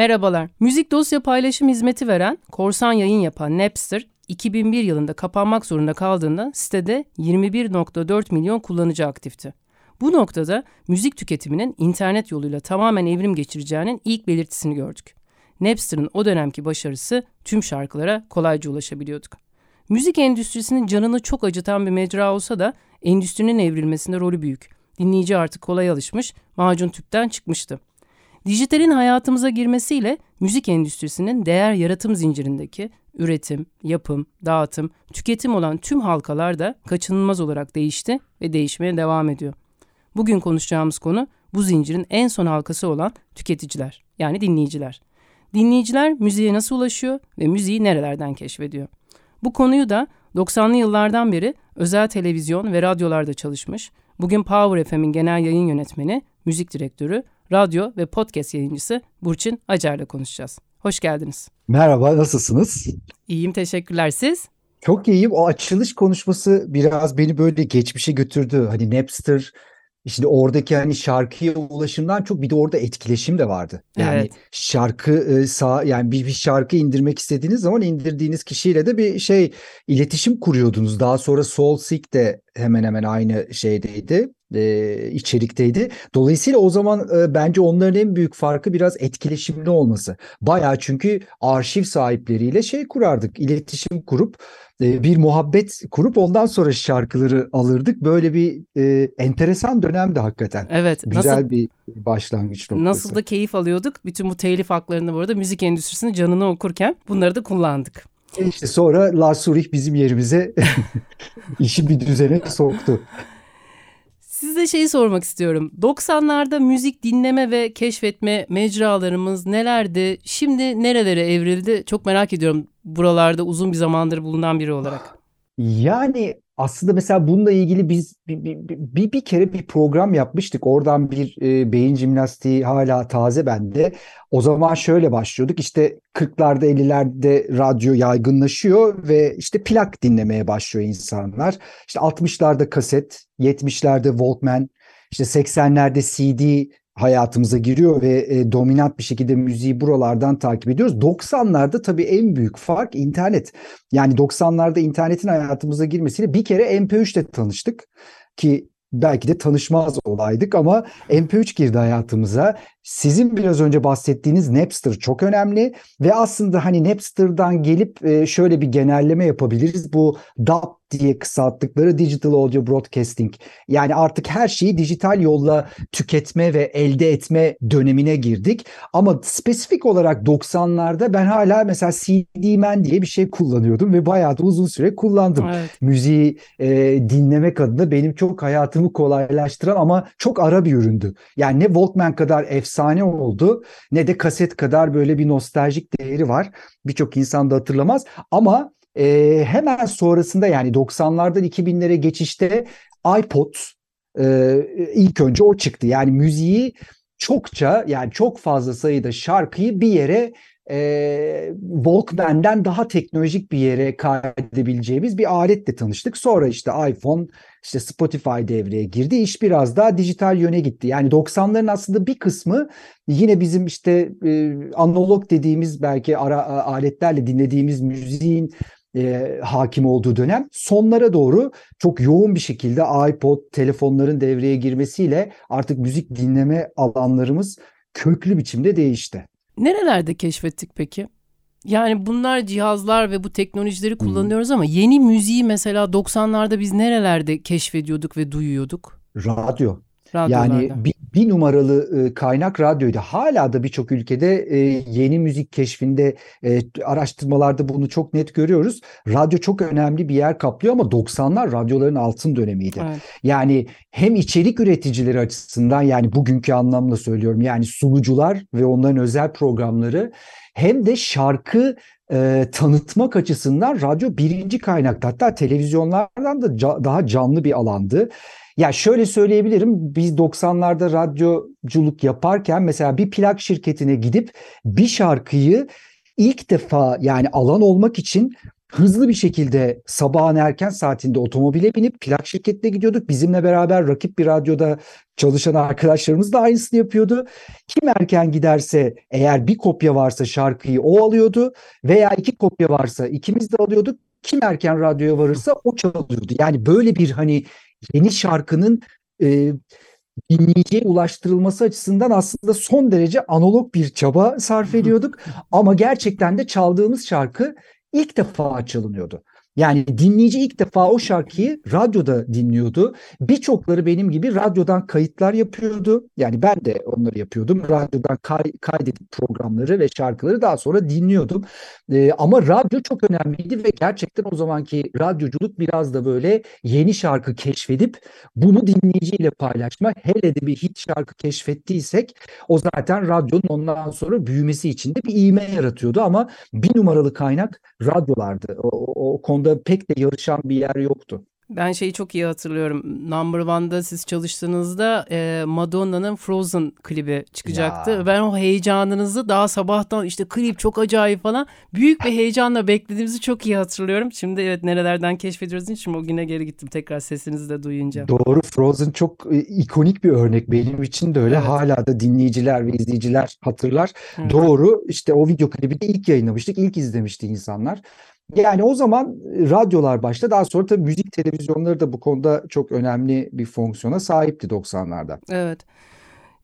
Merhabalar. Müzik dosya paylaşım hizmeti veren, korsan yayın yapan Napster, 2001 yılında kapanmak zorunda kaldığında sitede 21.4 milyon kullanıcı aktifti. Bu noktada müzik tüketiminin internet yoluyla tamamen evrim geçireceğinin ilk belirtisini gördük. Napster'ın o dönemki başarısı tüm şarkılara kolayca ulaşabiliyorduk. Müzik endüstrisinin canını çok acıtan bir mecra olsa da endüstrinin evrilmesinde rolü büyük. Dinleyici artık kolay alışmış, macun tüpten çıkmıştı. Dijitalin hayatımıza girmesiyle müzik endüstrisinin değer yaratım zincirindeki üretim, yapım, dağıtım, tüketim olan tüm halkalar da kaçınılmaz olarak değişti ve değişmeye devam ediyor. Bugün konuşacağımız konu bu zincirin en son halkası olan tüketiciler yani dinleyiciler. Dinleyiciler müziğe nasıl ulaşıyor ve müziği nerelerden keşfediyor? Bu konuyu da 90'lı yıllardan beri özel televizyon ve radyolarda çalışmış, bugün Power FM'in genel yayın yönetmeni, müzik direktörü radyo ve podcast yayıncısı Burçin Acar'la konuşacağız. Hoş geldiniz. Merhaba, nasılsınız? İyiyim, teşekkürler. Siz? Çok iyiyim. O açılış konuşması biraz beni böyle geçmişe götürdü. Hani Napster, işte oradaki hani şarkıya ulaşımdan çok bir de orada etkileşim de vardı. Yani evet. şarkı e, sağ yani bir, bir şarkı indirmek istediğiniz zaman indirdiğiniz kişiyle de bir şey iletişim kuruyordunuz. Daha sonra SoulSeek de hemen hemen aynı şeydeydi e, içerikteydi. Dolayısıyla o zaman e, bence onların en büyük farkı biraz etkileşimli olması. Bayağı çünkü arşiv sahipleriyle şey kurardık, iletişim kurup e, bir muhabbet kurup ondan sonra şarkıları alırdık. Böyle bir e, enteresan dönemdi hakikaten. Evet. Güzel nasıl, bir başlangıç noktası. Nasıl da keyif alıyorduk. Bütün bu telif haklarını bu arada müzik endüstrisinin canını okurken bunları da kullandık. İşte sonra Lars Ulrich bizim yerimize işi bir düzene soktu. Size şeyi sormak istiyorum. 90'larda müzik dinleme ve keşfetme mecralarımız nelerdi? Şimdi nerelere evrildi? Çok merak ediyorum buralarda uzun bir zamandır bulunan biri olarak. Yani aslında mesela bununla ilgili biz bir, bir, bir, bir kere bir program yapmıştık. Oradan bir e, beyin jimnastiği hala taze bende. O zaman şöyle başlıyorduk. İşte 40'larda 50'lerde radyo yaygınlaşıyor ve işte plak dinlemeye başlıyor insanlar. İşte 60'larda kaset, 70'lerde Walkman, işte 80'lerde CD hayatımıza giriyor ve e, dominant bir şekilde müziği buralardan takip ediyoruz. 90'larda tabii en büyük fark internet. Yani 90'larda internetin hayatımıza girmesiyle bir kere MP3 ile tanıştık ki belki de tanışmaz olaydık ama MP3 girdi hayatımıza. Sizin biraz önce bahsettiğiniz Napster çok önemli ve aslında hani Napster'dan gelip e, şöyle bir genelleme yapabiliriz. Bu DAB diye kısalttıkları Digital Audio Broadcasting. Yani artık her şeyi dijital yolla tüketme ve elde etme dönemine girdik. Ama spesifik olarak 90'larda ben hala mesela CD-Man diye bir şey kullanıyordum ve bayağı da uzun süre kullandım. Evet. Müziği e, dinlemek adına benim çok hayatımı kolaylaştıran ama çok ara bir üründü. Yani ne Walkman kadar efsane oldu ne de kaset kadar böyle bir nostaljik değeri var. Birçok insan da hatırlamaz ama e, hemen sonrasında yani 90'lardan 2000'lere geçişte iPod e, ilk önce o çıktı. Yani müziği çokça yani çok fazla sayıda şarkıyı bir yere e, Walkman'den daha teknolojik bir yere kaydedebileceğimiz bir aletle tanıştık. Sonra işte iPhone, işte Spotify devreye girdi. İş biraz daha dijital yöne gitti. Yani 90'ların aslında bir kısmı yine bizim işte e, analog dediğimiz belki ara aletlerle dinlediğimiz müziğin e, hakim olduğu dönem sonlara doğru çok yoğun bir şekilde iPod, telefonların devreye girmesiyle artık müzik dinleme alanlarımız köklü biçimde değişti. Nerelerde keşfettik peki? Yani bunlar cihazlar ve bu teknolojileri kullanıyoruz hmm. ama yeni müziği mesela 90'larda biz nerelerde keşfediyorduk ve duyuyorduk? Radyo. Yani bir, bir numaralı e, kaynak radyoydu. Hala da birçok ülkede e, yeni müzik keşfinde e, araştırmalarda bunu çok net görüyoruz. Radyo çok önemli bir yer kaplıyor ama 90'lar radyoların altın dönemiydi. Evet. Yani hem içerik üreticileri açısından yani bugünkü anlamda söylüyorum yani sunucular ve onların özel programları hem de şarkı e, tanıtmak açısından radyo birinci kaynakta. Hatta televizyonlardan da ca- daha canlı bir alandı. Ya şöyle söyleyebilirim biz 90'larda radyoculuk yaparken mesela bir plak şirketine gidip bir şarkıyı ilk defa yani alan olmak için hızlı bir şekilde sabahın erken saatinde otomobile binip plak şirketine gidiyorduk. Bizimle beraber rakip bir radyoda çalışan arkadaşlarımız da aynısını yapıyordu. Kim erken giderse eğer bir kopya varsa şarkıyı o alıyordu veya iki kopya varsa ikimiz de alıyorduk. Kim erken radyoya varırsa o çalıyordu. Yani böyle bir hani yeni şarkının e, dinleyiciye ulaştırılması açısından aslında son derece analog bir çaba sarf ediyorduk. Ama gerçekten de çaldığımız şarkı ilk defa çalınıyordu. Yani dinleyici ilk defa o şarkıyı radyoda dinliyordu. Birçokları benim gibi radyodan kayıtlar yapıyordu. Yani ben de onları yapıyordum. Radyodan kay, kaydedip programları ve şarkıları daha sonra dinliyordum. Ee, ama radyo çok önemliydi ve gerçekten o zamanki radyoculuk biraz da böyle yeni şarkı keşfedip bunu dinleyiciyle paylaşma. Hele de bir hit şarkı keşfettiysek o zaten radyonun ondan sonra büyümesi için de bir iğme yaratıyordu ama bir numaralı kaynak radyolardı. O, o, o konuda pek de yarışan bir yer yoktu. Ben şeyi çok iyi hatırlıyorum. Number One'da siz çalıştığınızda e, Madonna'nın Frozen klibi çıkacaktı. Ya. Ben o heyecanınızı daha sabahtan işte klip çok acayip falan büyük bir heyecanla beklediğimizi çok iyi hatırlıyorum. Şimdi evet nerelerden keşfediyoruz için o güne geri gittim tekrar sesinizi de duyunca. Doğru Frozen çok e, ikonik bir örnek benim için de öyle. Evet. Hala da dinleyiciler ve izleyiciler hatırlar. Hı. Doğru işte o video klibi de ilk yayınlamıştık. ilk izlemişti insanlar. Yani o zaman e, radyolar başta daha sonra tabii müzik televizyonları da bu konuda çok önemli bir fonksiyona sahipti 90'larda. Evet.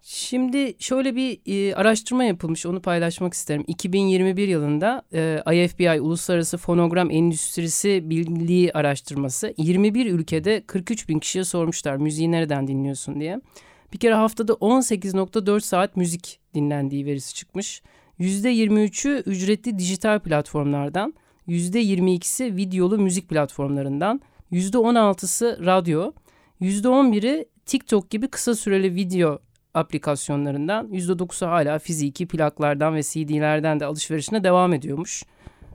Şimdi şöyle bir e, araştırma yapılmış onu paylaşmak isterim. 2021 yılında e, IFBI Uluslararası Fonogram Endüstrisi Birliği araştırması 21 ülkede 43 bin kişiye sormuşlar müziği nereden dinliyorsun diye. Bir kere haftada 18.4 saat müzik dinlendiği verisi çıkmış. %23'ü ücretli dijital platformlardan, %22'si videolu müzik platformlarından, %16'sı radyo, %11'i TikTok gibi kısa süreli video aplikasyonlarından, %9'u hala fiziki plaklardan ve CD'lerden de alışverişine devam ediyormuş.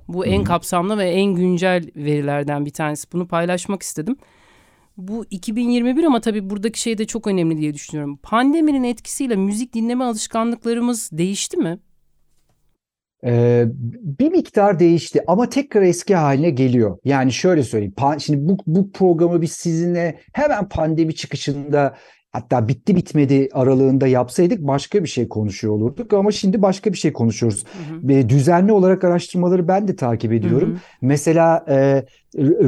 Bu en kapsamlı ve en güncel verilerden bir tanesi. Bunu paylaşmak istedim. Bu 2021 ama tabii buradaki şey de çok önemli diye düşünüyorum. Pandeminin etkisiyle müzik dinleme alışkanlıklarımız değişti mi? Ee, bir miktar değişti ama tekrar eski haline geliyor. Yani şöyle söyleyeyim. Şimdi bu, bu programı biz sizinle hemen pandemi çıkışında hatta bitti bitmedi aralığında yapsaydık başka bir şey konuşuyor olurduk ama şimdi başka bir şey konuşuyoruz. Hı hı. Düzenli olarak araştırmaları ben de takip ediyorum. Hı hı. Mesela e,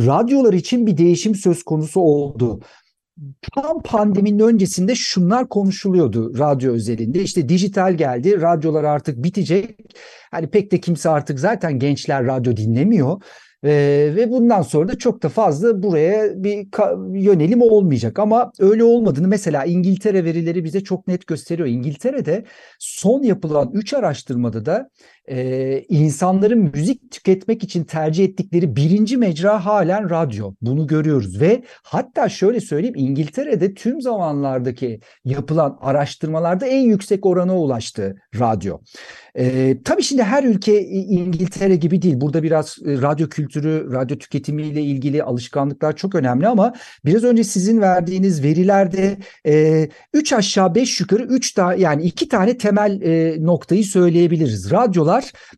radyolar için bir değişim söz konusu oldu tam pandeminin öncesinde şunlar konuşuluyordu radyo özelinde. İşte dijital geldi, radyolar artık bitecek. Hani pek de kimse artık zaten gençler radyo dinlemiyor. Ee, ve bundan sonra da çok da fazla buraya bir yönelim olmayacak ama öyle olmadığını mesela İngiltere verileri bize çok net gösteriyor. İngiltere'de son yapılan 3 araştırmada da e, insanların müzik tüketmek için tercih ettikleri birinci mecra halen radyo. Bunu görüyoruz ve hatta şöyle söyleyeyim İngiltere'de tüm zamanlardaki yapılan araştırmalarda en yüksek orana ulaştı radyo. E, tabii şimdi her ülke İngiltere gibi değil. Burada biraz e, radyo kültürü, radyo tüketimiyle ilgili alışkanlıklar çok önemli ama biraz önce sizin verdiğiniz verilerde e, üç aşağı beş yukarı üç tane yani iki tane temel e, noktayı söyleyebiliriz. Radyolar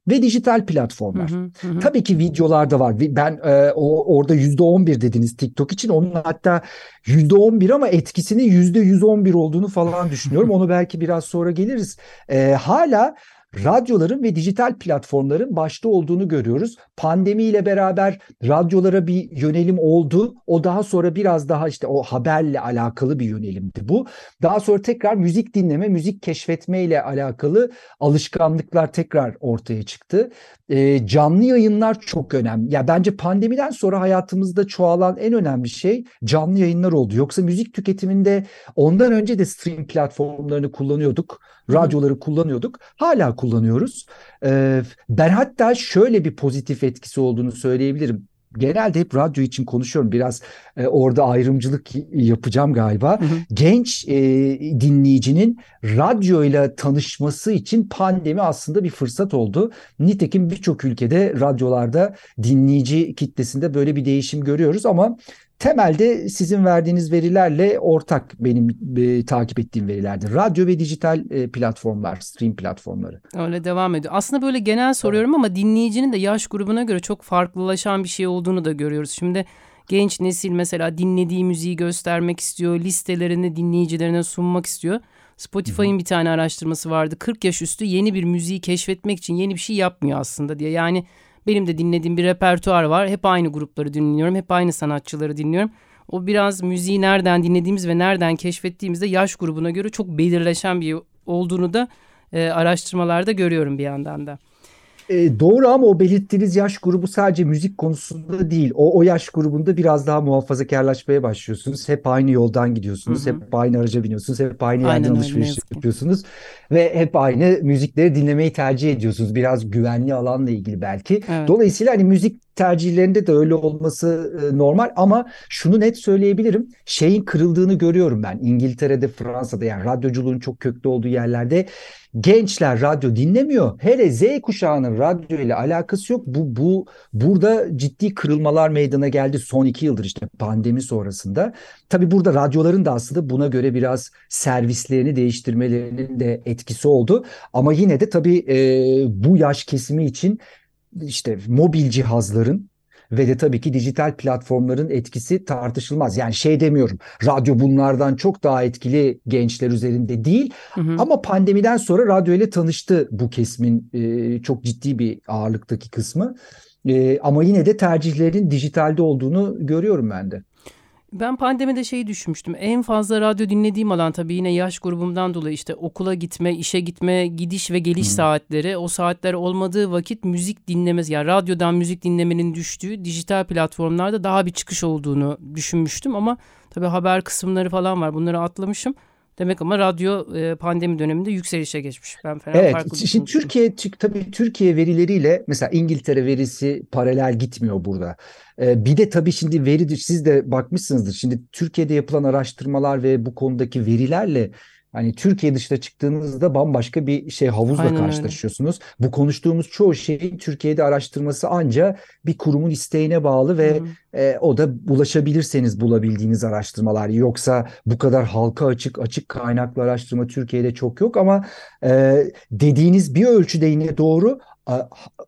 ve dijital platformlar. Hı hı, hı. Tabii ki videolar da var. Ben e, o orada yüzde on bir dediniz TikTok için. Onun hatta yüzde on bir ama etkisinin yüzde yüz on bir olduğunu falan düşünüyorum. Onu belki biraz sonra geliriz. E, hala radyoların ve dijital platformların başta olduğunu görüyoruz. Pandemiyle beraber radyolara bir yönelim oldu. O daha sonra biraz daha işte o haberle alakalı bir yönelimdi bu. Daha sonra tekrar müzik dinleme, müzik keşfetme ile alakalı alışkanlıklar tekrar ortaya çıktı. E, canlı yayınlar çok önemli. Ya bence pandemiden sonra hayatımızda çoğalan en önemli şey canlı yayınlar oldu. Yoksa müzik tüketiminde ondan önce de stream platformlarını kullanıyorduk. Radyoları kullanıyorduk. Hala kullanıyoruz. E, ben hatta şöyle bir pozitif etkisi olduğunu söyleyebilirim genelde hep radyo için konuşuyorum. Biraz e, orada ayrımcılık yapacağım galiba. Hı hı. Genç e, dinleyicinin radyoyla tanışması için pandemi aslında bir fırsat oldu. Nitekim birçok ülkede radyolarda dinleyici kitlesinde böyle bir değişim görüyoruz ama temelde sizin verdiğiniz verilerle ortak benim e, takip ettiğim verilerdir. Radyo ve dijital e, platformlar, stream platformları. Öyle devam ediyor. Aslında böyle genel soruyorum evet. ama dinleyicinin de yaş grubuna göre çok farklılaşan bir şey olduğunu da görüyoruz. Şimdi genç nesil mesela dinlediği müziği göstermek istiyor, listelerini dinleyicilerine sunmak istiyor. Spotify'ın bir tane araştırması vardı. 40 yaş üstü yeni bir müziği keşfetmek için yeni bir şey yapmıyor aslında diye. Yani benim de dinlediğim bir repertuar var. Hep aynı grupları dinliyorum. Hep aynı sanatçıları dinliyorum. O biraz müziği nereden dinlediğimiz ve nereden keşfettiğimizde yaş grubuna göre çok belirleşen bir olduğunu da e, araştırmalarda görüyorum bir yandan da. E, doğru ama o belirttiğiniz yaş grubu sadece müzik konusunda değil. O, o yaş grubunda biraz daha muhafazakarlaşmaya başlıyorsunuz. Hep aynı yoldan gidiyorsunuz. Hı hı. Hep aynı araca biniyorsunuz. Hep aynı yerden Aynen alışveriş yapıyorsunuz. Ve hep aynı müzikleri dinlemeyi tercih ediyorsunuz. Biraz güvenli alanla ilgili belki. Evet. Dolayısıyla hani müzik tercihlerinde de öyle olması e, normal ama şunu net söyleyebilirim. Şeyin kırıldığını görüyorum ben. İngiltere'de, Fransa'da yani radyoculuğun çok köklü olduğu yerlerde gençler radyo dinlemiyor. Hele Z kuşağının radyo ile alakası yok. Bu bu burada ciddi kırılmalar meydana geldi son iki yıldır işte pandemi sonrasında. Tabii burada radyoların da aslında buna göre biraz servislerini değiştirmelerinin de etkisi oldu. Ama yine de tabii e, bu yaş kesimi için işte mobil cihazların ve de tabii ki dijital platformların etkisi tartışılmaz. Yani şey demiyorum radyo bunlardan çok daha etkili gençler üzerinde değil hı hı. ama pandemiden sonra radyo ile tanıştı bu kesimin e, çok ciddi bir ağırlıktaki kısmı. E, ama yine de tercihlerin dijitalde olduğunu görüyorum ben de. Ben pandemide şeyi düşünmüştüm. En fazla radyo dinlediğim alan tabii yine yaş grubumdan dolayı işte okula gitme, işe gitme, gidiş ve geliş hmm. saatleri. O saatler olmadığı vakit müzik dinlemez yani radyodan müzik dinlemenin düştüğü dijital platformlarda daha bir çıkış olduğunu düşünmüştüm ama tabii haber kısımları falan var. Bunları atlamışım. Demek ama radyo e, pandemi döneminde yükselişe geçmiş. Ben fena evet, farklı şimdi Türkiye tabii Türkiye verileriyle mesela İngiltere verisi paralel gitmiyor burada. Ee, bir de tabii şimdi veri siz de bakmışsınızdır. Şimdi Türkiye'de yapılan araştırmalar ve bu konudaki verilerle Hani Türkiye dışına çıktığınızda bambaşka bir şey havuzla Aynen karşılaşıyorsunuz. Öyle. Bu konuştuğumuz çoğu şeyin Türkiye'de araştırması anca bir kurumun isteğine bağlı ve e, o da ulaşabilirseniz bulabildiğiniz araştırmalar. Yoksa bu kadar halka açık açık kaynaklı araştırma Türkiye'de çok yok ama e, dediğiniz bir ölçüde yine doğru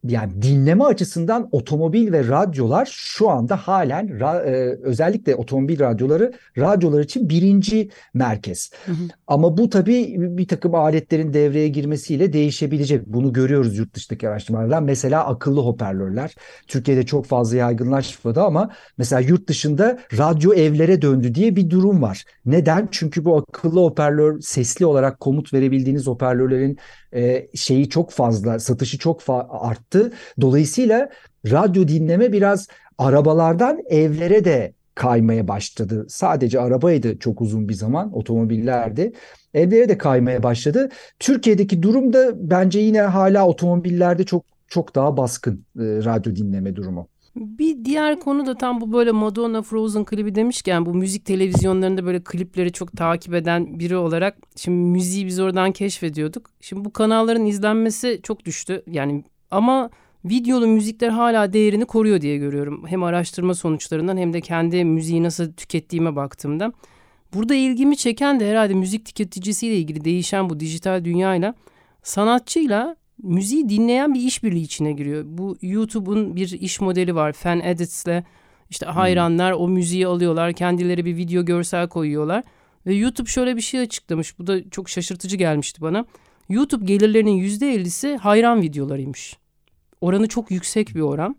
yani dinleme açısından otomobil ve radyolar şu anda halen e, özellikle otomobil radyoları radyolar için birinci merkez. Hı hı. Ama bu tabii bir takım aletlerin devreye girmesiyle değişebilecek. Bunu görüyoruz yurt dışındaki araştırmalardan. Mesela akıllı hoparlörler. Türkiye'de çok fazla yaygınlaşmadı ama mesela yurt dışında radyo evlere döndü diye bir durum var. Neden? Çünkü bu akıllı hoparlör sesli olarak komut verebildiğiniz hoparlörlerin e, şeyi çok fazla, satışı çok arttı. Dolayısıyla radyo dinleme biraz arabalardan evlere de kaymaya başladı. Sadece arabaydı çok uzun bir zaman otomobillerdi. Evlere de kaymaya başladı. Türkiye'deki durum da bence yine hala otomobillerde çok çok daha baskın e, radyo dinleme durumu. Bir diğer konu da tam bu böyle Madonna Frozen klibi demişken bu müzik televizyonlarında böyle klipleri çok takip eden biri olarak şimdi müziği biz oradan keşfediyorduk. Şimdi bu kanalların izlenmesi çok düştü. Yani ama videolu müzikler hala değerini koruyor diye görüyorum. Hem araştırma sonuçlarından hem de kendi müziği nasıl tükettiğime baktığımda. Burada ilgimi çeken de herhalde müzik tüketicisiyle ilgili değişen bu dijital dünyayla sanatçıyla müziği dinleyen bir işbirliği içine giriyor. Bu YouTube'un bir iş modeli var. Fan Edits'le işte hmm. hayranlar hmm. o müziği alıyorlar. Kendileri bir video görsel koyuyorlar. Ve YouTube şöyle bir şey açıklamış. Bu da çok şaşırtıcı gelmişti bana. YouTube gelirlerinin %50'si hayran videolarıymış. Oranı çok yüksek bir oran.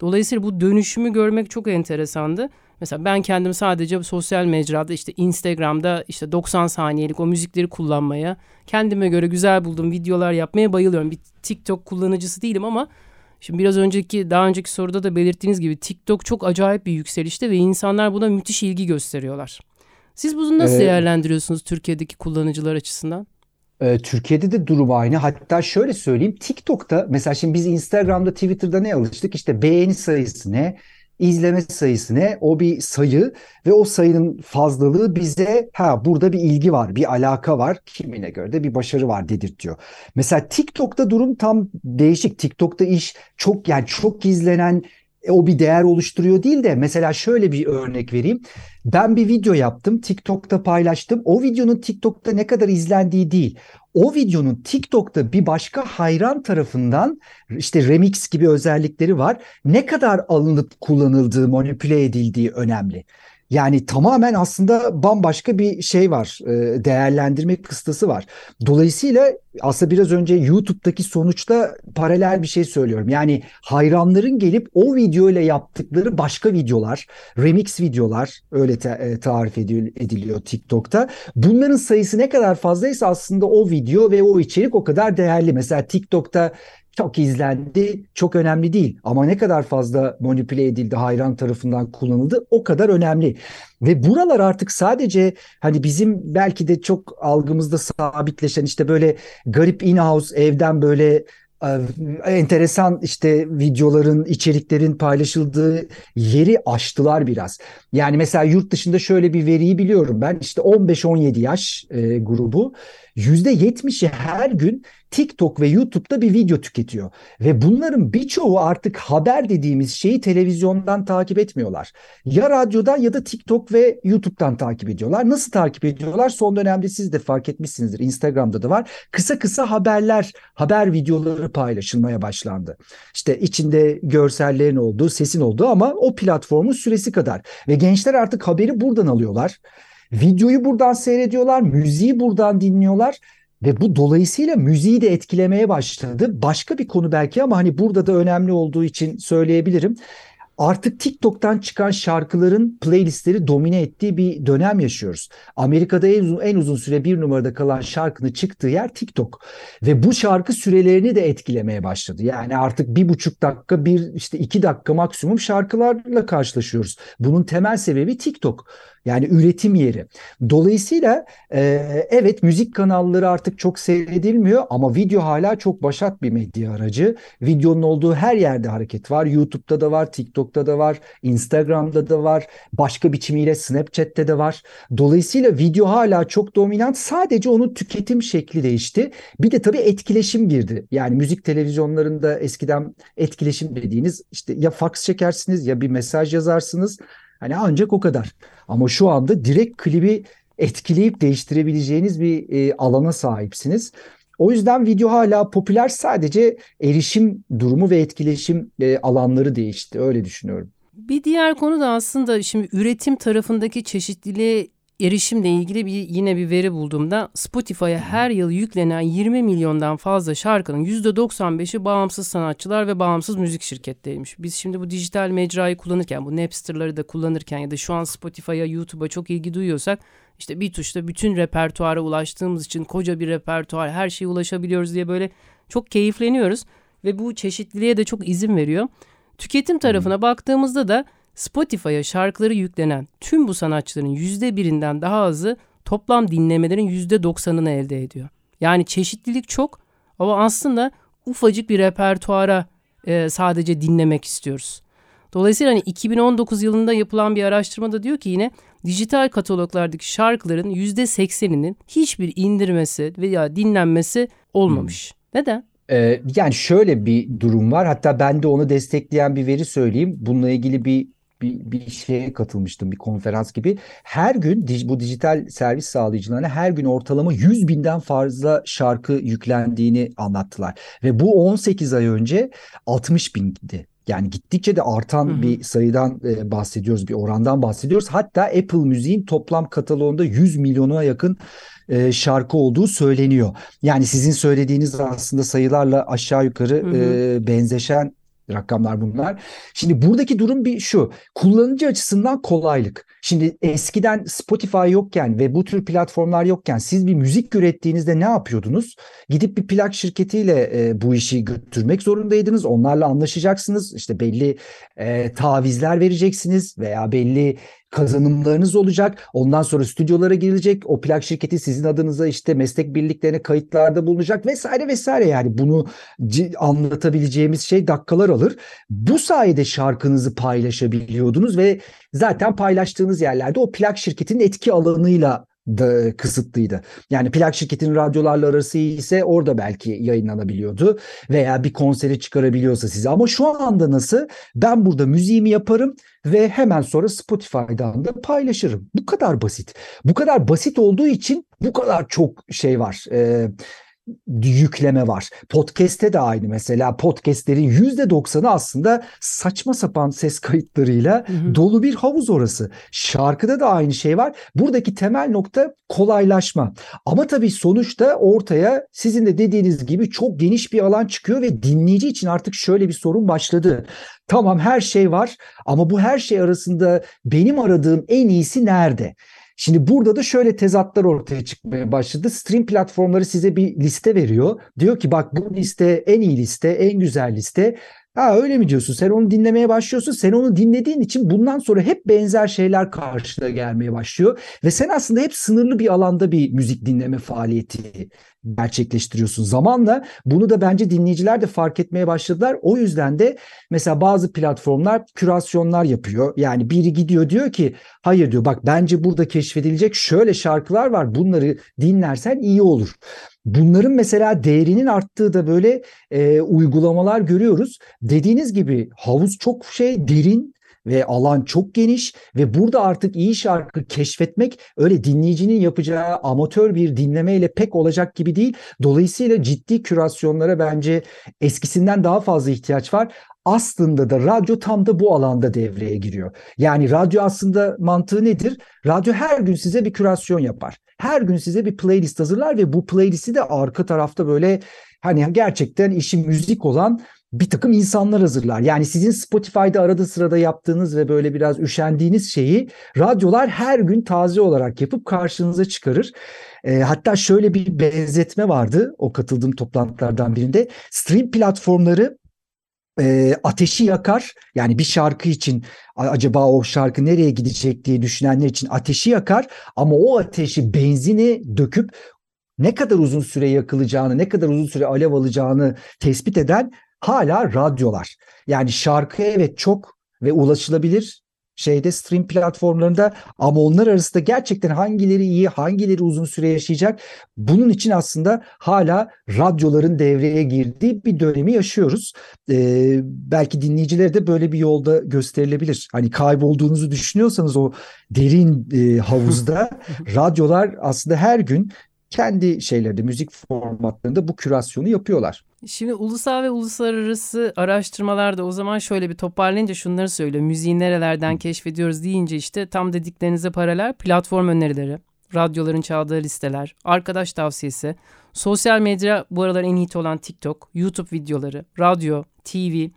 Dolayısıyla bu dönüşümü görmek çok enteresandı. Mesela ben kendim sadece sosyal mecrada işte Instagram'da işte 90 saniyelik o müzikleri kullanmaya, kendime göre güzel bulduğum videolar yapmaya bayılıyorum. Bir TikTok kullanıcısı değilim ama şimdi biraz önceki daha önceki soruda da belirttiğiniz gibi TikTok çok acayip bir yükselişte ve insanlar buna müthiş ilgi gösteriyorlar. Siz bunu nasıl Ee, değerlendiriyorsunuz Türkiye'deki kullanıcılar açısından? Ee, Türkiye'de de durum aynı. Hatta şöyle söyleyeyim. TikTok'ta mesela şimdi biz Instagram'da, Twitter'da ne alıştık? İşte beğeni sayısı ne? İzleme sayısı ne? O bir sayı ve o sayının fazlalığı bize ha burada bir ilgi var, bir alaka var. Kimine göre de bir başarı var dedirtiyor. Mesela TikTok'ta durum tam değişik. TikTok'ta iş çok yani çok izlenen e, o bir değer oluşturuyor değil de mesela şöyle bir örnek vereyim. Ben bir video yaptım, TikTok'ta paylaştım. O videonun TikTok'ta ne kadar izlendiği değil. O videonun TikTok'ta bir başka hayran tarafından işte remix gibi özellikleri var. Ne kadar alınıp kullanıldığı, manipüle edildiği önemli. Yani tamamen aslında bambaşka bir şey var, e, değerlendirme kıstası var. Dolayısıyla aslında biraz önce YouTube'daki sonuçta paralel bir şey söylüyorum. Yani hayranların gelip o video ile yaptıkları başka videolar, remix videolar öyle e, tarif ediliyor TikTok'ta. Bunların sayısı ne kadar fazlaysa aslında o video ve o içerik o kadar değerli. Mesela TikTok'ta çok izlendi, çok önemli değil. Ama ne kadar fazla manipüle edildi, hayran tarafından kullanıldı o kadar önemli. Ve buralar artık sadece hani bizim belki de çok algımızda sabitleşen işte böyle garip in-house evden böyle enteresan işte videoların, içeriklerin paylaşıldığı yeri aştılar biraz. Yani mesela yurt dışında şöyle bir veriyi biliyorum ben. işte 15-17 yaş e, grubu %70'i her gün TikTok ve YouTube'da bir video tüketiyor. Ve bunların birçoğu artık haber dediğimiz şeyi televizyondan takip etmiyorlar. Ya radyodan ya da TikTok ve YouTube'dan takip ediyorlar. Nasıl takip ediyorlar? Son dönemde siz de fark etmişsinizdir. Instagram'da da var. Kısa kısa haberler, haber videoları paylaşılmaya başlandı. İşte içinde görsellerin olduğu, sesin olduğu ama o platformun süresi kadar. Ve gençler artık haberi buradan alıyorlar. Videoyu buradan seyrediyorlar, müziği buradan dinliyorlar ve bu dolayısıyla müziği de etkilemeye başladı. Başka bir konu belki ama hani burada da önemli olduğu için söyleyebilirim. Artık TikTok'tan çıkan şarkıların playlistleri domine ettiği bir dönem yaşıyoruz. Amerika'da en uzun, en uzun süre bir numarada kalan şarkının çıktığı yer TikTok. Ve bu şarkı sürelerini de etkilemeye başladı. Yani artık bir buçuk dakika, bir işte iki dakika maksimum şarkılarla karşılaşıyoruz. Bunun temel sebebi TikTok. Yani üretim yeri. Dolayısıyla e, evet müzik kanalları artık çok seyredilmiyor ama video hala çok başat bir medya aracı. Videonun olduğu her yerde hareket var. YouTube'da da var, TikTok'ta da var, Instagram'da da var, başka biçimiyle Snapchat'te de var. Dolayısıyla video hala çok dominant. Sadece onun tüketim şekli değişti. Bir de tabii etkileşim girdi. Yani müzik televizyonlarında eskiden etkileşim dediğiniz işte ya fax çekersiniz ya bir mesaj yazarsınız. Hani ancak o kadar. Ama şu anda direkt klibi etkileyip değiştirebileceğiniz bir e, alana sahipsiniz. O yüzden video hala popüler sadece erişim durumu ve etkileşim e, alanları değişti. Öyle düşünüyorum. Bir diğer konu da aslında şimdi üretim tarafındaki çeşitliliğe erişimle ilgili bir yine bir veri bulduğumda Spotify'a her yıl yüklenen 20 milyondan fazla şarkının %95'i bağımsız sanatçılar ve bağımsız müzik şirketleriymiş. Biz şimdi bu dijital mecrayı kullanırken, bu Napster'ları da kullanırken ya da şu an Spotify'a, YouTube'a çok ilgi duyuyorsak işte bir tuşla bütün repertuara ulaştığımız için koca bir repertuar, her şeye ulaşabiliyoruz diye böyle çok keyifleniyoruz ve bu çeşitliliğe de çok izin veriyor. Tüketim tarafına baktığımızda da Spotify'a şarkıları yüklenen tüm bu sanatçıların yüzde birinden daha azı toplam dinlemelerin yüzde doksanını elde ediyor. Yani çeşitlilik çok ama aslında ufacık bir repertuara e, sadece dinlemek istiyoruz. Dolayısıyla hani 2019 yılında yapılan bir araştırmada diyor ki yine dijital kataloglardaki şarkıların yüzde sekseninin hiçbir indirmesi veya dinlenmesi olmamış. Hmm. Neden? Ee, yani şöyle bir durum var. Hatta ben de onu destekleyen bir veri söyleyeyim. Bununla ilgili bir bir, bir şeye katılmıştım bir konferans gibi. Her gün bu dijital servis sağlayıcılarına her gün ortalama 100 binden fazla şarkı yüklendiğini anlattılar. Ve bu 18 ay önce 60 bindi. Yani gittikçe de artan Hı hı. bir sayıdan e, bahsediyoruz, bir orandan bahsediyoruz. Hatta Apple Müziğin toplam kataloğunda 100 milyona yakın e, şarkı olduğu söyleniyor. Yani sizin söylediğiniz aslında sayılarla aşağı yukarı Hı hı. e, benzeşen rakamlar bunlar. Şimdi buradaki durum bir şu. Kullanıcı açısından kolaylık. Şimdi eskiden Spotify yokken ve bu tür platformlar yokken siz bir müzik ürettiğinizde ne yapıyordunuz? Gidip bir plak şirketiyle e, bu işi götürmek zorundaydınız. Onlarla anlaşacaksınız. İşte belli e, tavizler vereceksiniz veya belli kazanımlarınız olacak. Ondan sonra stüdyolara girilecek. O plak şirketi sizin adınıza işte meslek birliklerine kayıtlarda bulunacak vesaire vesaire. Yani bunu anlatabileceğimiz şey dakikalar alır. Bu sayede şarkınızı paylaşabiliyordunuz ve zaten paylaştığınız yerlerde o plak şirketinin etki alanıyla da kısıtlıydı. Yani plak şirketinin radyolarla arası ise orada belki yayınlanabiliyordu veya bir konsere çıkarabiliyorsa sizi. Ama şu anda nasıl? Ben burada müziğimi yaparım ve hemen sonra Spotify'dan da paylaşırım. Bu kadar basit. Bu kadar basit olduğu için bu kadar çok şey var. Ee, yükleme var. Podcast'te de aynı mesela. Podcast'lerin %90'ı aslında saçma sapan ses kayıtlarıyla Hı hı. dolu bir havuz orası. Şarkıda da aynı şey var. Buradaki temel nokta kolaylaşma. Ama tabii sonuçta ortaya sizin de dediğiniz gibi çok geniş bir alan çıkıyor ve dinleyici için artık şöyle bir sorun başladı. Tamam her şey var ama bu her şey arasında benim aradığım en iyisi nerede? Şimdi burada da şöyle tezatlar ortaya çıkmaya başladı. Stream platformları size bir liste veriyor. Diyor ki bak bu liste en iyi liste, en güzel liste. Ha öyle mi diyorsun? Sen onu dinlemeye başlıyorsun. Sen onu dinlediğin için bundan sonra hep benzer şeyler karşına gelmeye başlıyor. Ve sen aslında hep sınırlı bir alanda bir müzik dinleme faaliyeti gerçekleştiriyorsun. Zamanla bunu da bence dinleyiciler de fark etmeye başladılar. O yüzden de mesela bazı platformlar kürasyonlar yapıyor. Yani biri gidiyor diyor ki hayır diyor bak bence burada keşfedilecek şöyle şarkılar var. Bunları dinlersen iyi olur. Bunların mesela değerinin arttığı da böyle e, uygulamalar görüyoruz. Dediğiniz gibi havuz çok şey derin ve alan çok geniş ve burada artık iyi şarkı keşfetmek öyle dinleyicinin yapacağı amatör bir dinlemeyle pek olacak gibi değil. Dolayısıyla ciddi kürasyonlara bence eskisinden daha fazla ihtiyaç var. Aslında da radyo tam da bu alanda devreye giriyor. Yani radyo aslında mantığı nedir? Radyo her gün size bir kürasyon yapar. Her gün size bir playlist hazırlar ve bu playlisti de arka tarafta böyle hani gerçekten işi müzik olan bir takım insanlar hazırlar. Yani sizin Spotify'da arada sırada yaptığınız ve böyle biraz üşendiğiniz şeyi radyolar her gün taze olarak yapıp karşınıza çıkarır. E, hatta şöyle bir benzetme vardı o katıldığım toplantılardan birinde. Stream platformları e, ateşi yakar. Yani bir şarkı için "A- acaba o şarkı nereye gidecek diye düşünenler için ateşi yakar. Ama o ateşi benzini döküp ne kadar uzun süre yakılacağını, ne kadar uzun süre alev alacağını tespit eden hala radyolar. Yani şarkı evet çok ve ulaşılabilir şeyde stream platformlarında ama onlar arasında gerçekten hangileri iyi, hangileri uzun süre yaşayacak bunun için aslında hala radyoların devreye girdiği bir dönemi yaşıyoruz. Ee, belki dinleyicilere de böyle bir yolda gösterilebilir. Hani kaybolduğunuzu düşünüyorsanız o derin e, havuzda radyolar aslında her gün kendi şeylerinde müzik formatlarında bu kürasyonu yapıyorlar. Şimdi ulusal ve uluslararası araştırmalarda o zaman şöyle bir toparlayınca şunları söylüyor. Müziği nerelerden keşfediyoruz deyince işte tam dediklerinize paralel platform önerileri, radyoların çaldığı listeler, arkadaş tavsiyesi, sosyal medya bu aralar en hit olan TikTok, YouTube videoları, radyo, TV,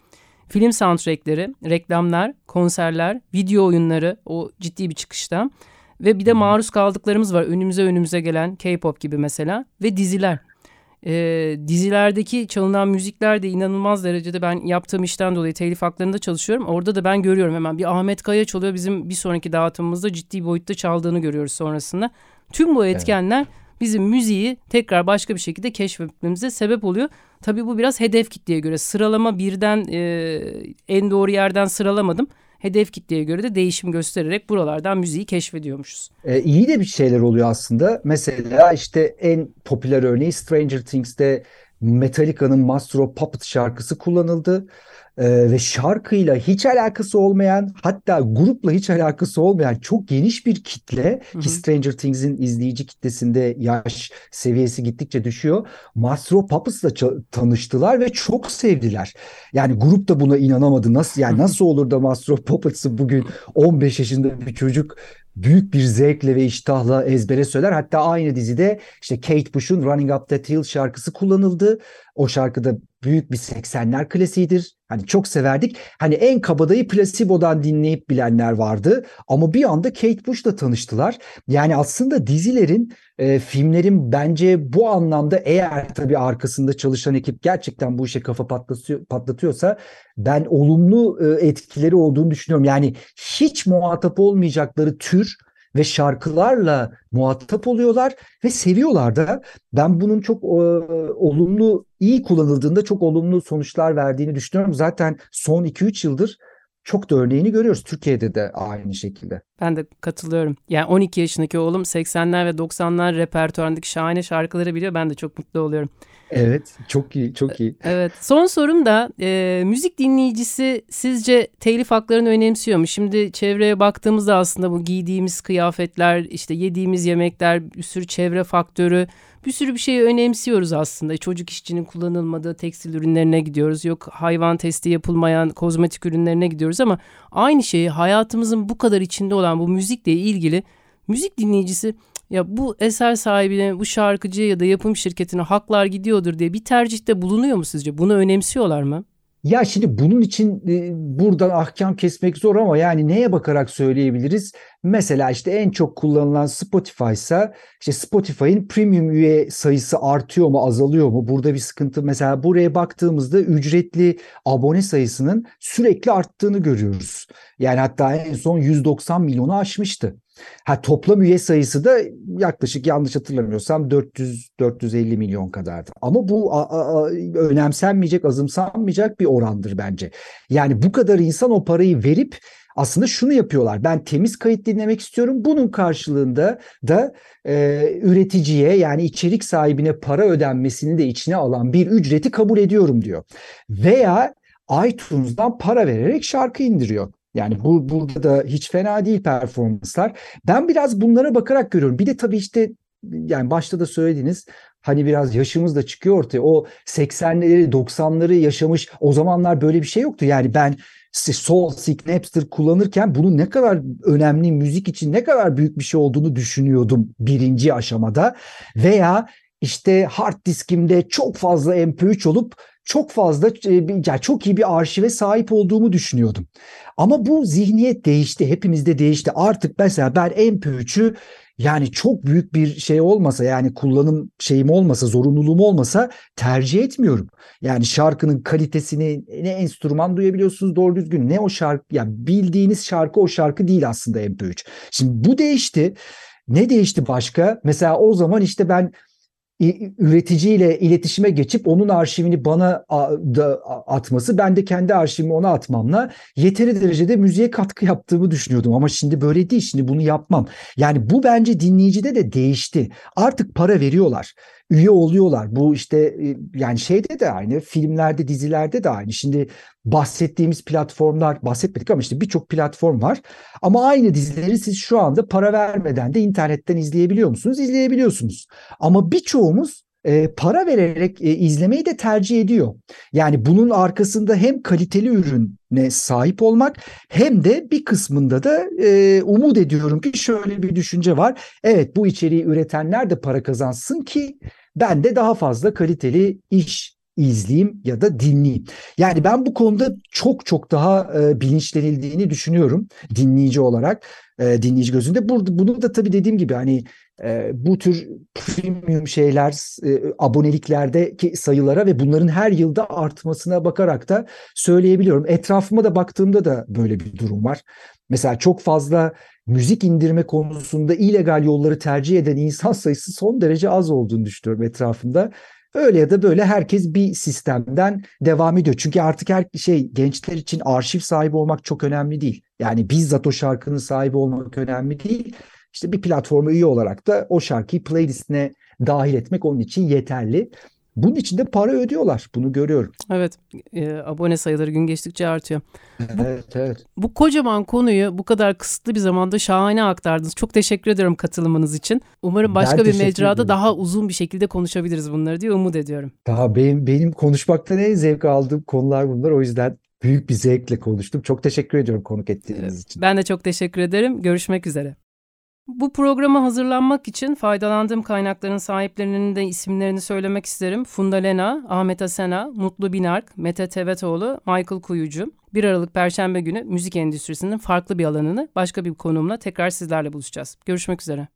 film soundtrackleri, reklamlar, konserler, video oyunları o ciddi bir çıkışta ve bir de maruz kaldıklarımız var önümüze önümüze gelen K-pop gibi mesela ve diziler. Ee, dizilerdeki çalınan müzikler de inanılmaz derecede ben yaptığım işten dolayı telif haklarında çalışıyorum. Orada da ben görüyorum hemen bir Ahmet Kaya çalıyor bizim bir sonraki dağıtımımızda ciddi boyutta çaldığını görüyoruz sonrasında. Tüm bu etkenler bizim müziği tekrar başka bir şekilde keşfetmemize sebep oluyor. Tabii bu biraz hedef kitleye göre sıralama birden e, en doğru yerden sıralamadım. Hedef kitleye göre de değişim göstererek buralardan müziği keşfediyormuşuz. Ee, iyi de bir şeyler oluyor aslında. Mesela işte en popüler örneği Stranger Things'te Metallica'nın Master of Puppets şarkısı kullanıldı. E, ve şarkıyla hiç alakası olmayan hatta grupla hiç alakası olmayan çok geniş bir kitle Hı hı. ki Stranger Things'in izleyici kitlesinde yaş seviyesi gittikçe düşüyor. Master Puppets'la tanıştılar ve çok sevdiler. Yani grup da buna inanamadı. Nasıl yani nasıl olur da Master Puppets'ı bugün 15 yaşında bir çocuk büyük bir zevkle ve iştahla ezbere söyler. Hatta aynı dizide işte Kate Bush'un Running Up That Hill şarkısı kullanıldı. O şarkıda büyük bir 80'ler klasiğidir. Hani çok severdik. Hani en kabadayı Placebo'dan dinleyip bilenler vardı. Ama bir anda Kate Bush'la tanıştılar. Yani aslında dizilerin, e, filmlerin bence bu anlamda eğer tabii arkasında çalışan ekip gerçekten bu işe kafa patlatıyor, patlatıyorsa ben olumlu e, etkileri olduğunu düşünüyorum. Yani hiç muhatap olmayacakları tür ve şarkılarla muhatap oluyorlar ve seviyorlar da. Ben bunun çok e, olumlu, iyi kullanıldığında çok olumlu sonuçlar verdiğini düşünüyorum. Zaten son 2-3 yıldır çok da örneğini görüyoruz. Türkiye'de de aynı şekilde. Ben de katılıyorum. Yani 12 yaşındaki oğlum 80'ler ve 90'lar repertuarındaki şahane şarkıları biliyor. Ben de çok mutlu oluyorum. Evet, çok iyi, çok iyi. Evet. Son sorum da e, müzik dinleyicisi sizce telif haklarını önemsiyor mu? Şimdi çevreye baktığımızda aslında bu giydiğimiz kıyafetler, işte yediğimiz yemekler, bir sürü çevre faktörü, bir sürü bir şeyi önemsiyoruz aslında. Çocuk işçinin kullanılmadığı tekstil ürünlerine gidiyoruz. Yok hayvan testi yapılmayan kozmetik ürünlerine gidiyoruz ama aynı şeyi hayatımızın bu kadar içinde olan bu müzikle ilgili müzik dinleyicisi ya bu eser sahibine, bu şarkıcıya ya da yapım şirketine haklar gidiyordur diye bir tercihte bulunuyor mu sizce? Bunu önemsiyorlar mı? Ya şimdi bunun için e, buradan ahkam kesmek zor ama yani neye bakarak söyleyebiliriz? Mesela işte en çok kullanılan Spotify ise işte Spotify'ın premium üye sayısı artıyor mu azalıyor mu? Burada bir sıkıntı mesela buraya baktığımızda ücretli abone sayısının sürekli arttığını görüyoruz. Yani hatta en son 190 milyonu aşmıştı. Ha toplam üye sayısı da yaklaşık yanlış hatırlamıyorsam 400 450 milyon kadardı. Ama bu a, a, önemsenmeyecek, azımsanmayacak bir orandır bence. Yani bu kadar insan o parayı verip aslında şunu yapıyorlar. Ben temiz kayıt dinlemek istiyorum. Bunun karşılığında da e, üreticiye yani içerik sahibine para ödenmesini de içine alan bir ücreti kabul ediyorum diyor. Veya iTunes'dan para vererek şarkı indiriyor. Yani bu burada da hiç fena değil performanslar. Ben biraz bunlara bakarak görüyorum. Bir de tabii işte yani başta da söylediğiniz hani biraz yaşımız da çıkıyor ortaya. O 80'leri 90'ları yaşamış o zamanlar böyle bir şey yoktu. Yani ben Soul Seek Napster kullanırken bunun ne kadar önemli müzik için ne kadar büyük bir şey olduğunu düşünüyordum birinci aşamada. Veya işte hard diskimde çok fazla MP3 olup çok fazla yani çok iyi bir arşive sahip olduğumu düşünüyordum. Ama bu zihniyet değişti. Hepimizde değişti. Artık mesela ben MP3'ü yani çok büyük bir şey olmasa yani kullanım şeyim olmasa zorunluluğum olmasa tercih etmiyorum. Yani şarkının kalitesini ne enstrüman duyabiliyorsunuz doğru düzgün ne o şarkı yani bildiğiniz şarkı o şarkı değil aslında MP3. Şimdi bu değişti. Ne değişti başka? Mesela o zaman işte ben üreticiyle iletişime geçip onun arşivini bana atması, ben de kendi arşivimi ona atmamla yeteri derecede müziğe katkı yaptığımı düşünüyordum. Ama şimdi böyle değil, şimdi bunu yapmam. Yani bu bence dinleyicide de değişti. Artık para veriyorlar üye oluyorlar. Bu işte yani şeyde de aynı, filmlerde, dizilerde de aynı. Şimdi bahsettiğimiz platformlar, bahsetmedik ama işte birçok platform var. Ama aynı dizileri siz şu anda para vermeden de internetten izleyebiliyor musunuz? İzleyebiliyorsunuz. Ama birçoğumuz e, para vererek e, izlemeyi de tercih ediyor. Yani bunun arkasında hem kaliteli ürüne sahip olmak hem de bir kısmında da e, umut ediyorum ki şöyle bir düşünce var. Evet bu içeriği üretenler de para kazansın ki ben de daha fazla kaliteli iş izleyeyim ya da dinleyeyim. Yani ben bu konuda çok çok daha e, bilinçlenildiğini düşünüyorum dinleyici olarak, e, dinleyici gözünde. Burada bunu da tabii dediğim gibi hani e, bu tür premium şeyler e, aboneliklerdeki sayılara ve bunların her yılda artmasına bakarak da söyleyebiliyorum. Etrafıma da baktığımda da böyle bir durum var. Mesela çok fazla müzik indirme konusunda illegal yolları tercih eden insan sayısı son derece az olduğunu düşünüyorum etrafımda. Öyle ya da böyle herkes bir sistemden devam ediyor. Çünkü artık her şey gençler için arşiv sahibi olmak çok önemli değil. Yani bizzat o şarkının sahibi olmak önemli değil. İşte bir platforma üye olarak da o şarkıyı playlistine dahil etmek onun için yeterli. bunun için de para ödüyorlar. Bunu görüyorum. Evet, e, abone sayıları gün geçtikçe artıyor. Evet, evet. Bu kocaman konuyu bu kadar kısıtlı bir zamanda şahane aktardınız. Çok teşekkür ediyorum katılımınız için. Umarım başka Ben bir mecrada ederim. daha uzun bir şekilde konuşabiliriz bunları diye umut ediyorum. Daha benim, benim konuşmaktan en zevk aldığım konular bunlar. O yüzden büyük bir zevkle konuştum. Çok teşekkür ediyorum konuk ettiğiniz için. Ben de çok teşekkür ederim. Görüşmek üzere. Bu programa hazırlanmak için faydalandığım kaynakların sahiplerinin de isimlerini söylemek isterim. Funda Lena, Ahmet Asena, Mutlu Binark, Mete Tevetoğlu, Michael Kuyucu. 1 Aralık Perşembe günü müzik endüstrisinin farklı bir alanını başka bir konuğumla tekrar sizlerle buluşacağız. Görüşmek üzere.